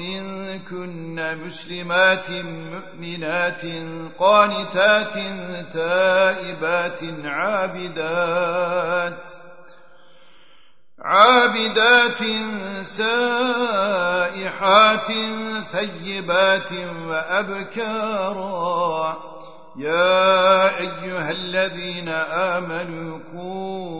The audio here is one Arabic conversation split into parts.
منكن مسلمات مؤمنات قانتات تائبات عابدات عابدات سائحات ثيبات وأبكارا يا أيها الذين آمنوا قوا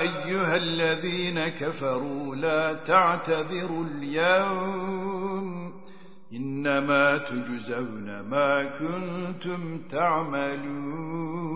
أيها الذين كفروا لا تعتذروا اليوم. إنما تجزون ما كنتم تعملون.